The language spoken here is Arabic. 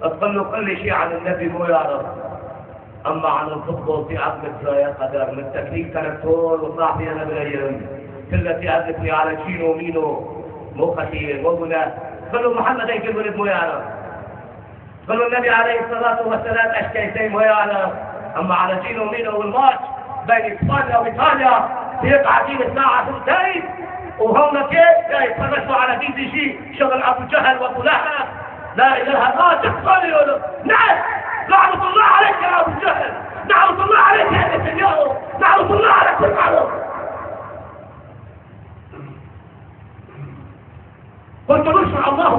تقول له كل شيء عن النبي مو يعرف أما عن الفوتبول في عقلك يا قدر. من كاركتور وطلع في أنا بالايام كلها في عقلتني على شينو ومينو. مو خطير مو بناء قال له محمد هيك الولد مو يعرف قال له النبي عليه الصلاة والسلام اشكيتين مو يعرف أما على شينو ومينو والماتش بين إسبانيا وإيطاليا هيك قاعدين الساعة 2 وهم كيف يتفرجوا على بي سي جي شغل أبو جهل وأبو لهب. لا إله إلا الله تحصل يقول نعم. نعرض الله عليك يا أبو جهل. نعرض الله عليك يا نتنياهو نعرض الله على كل عدو قلت نشرع الله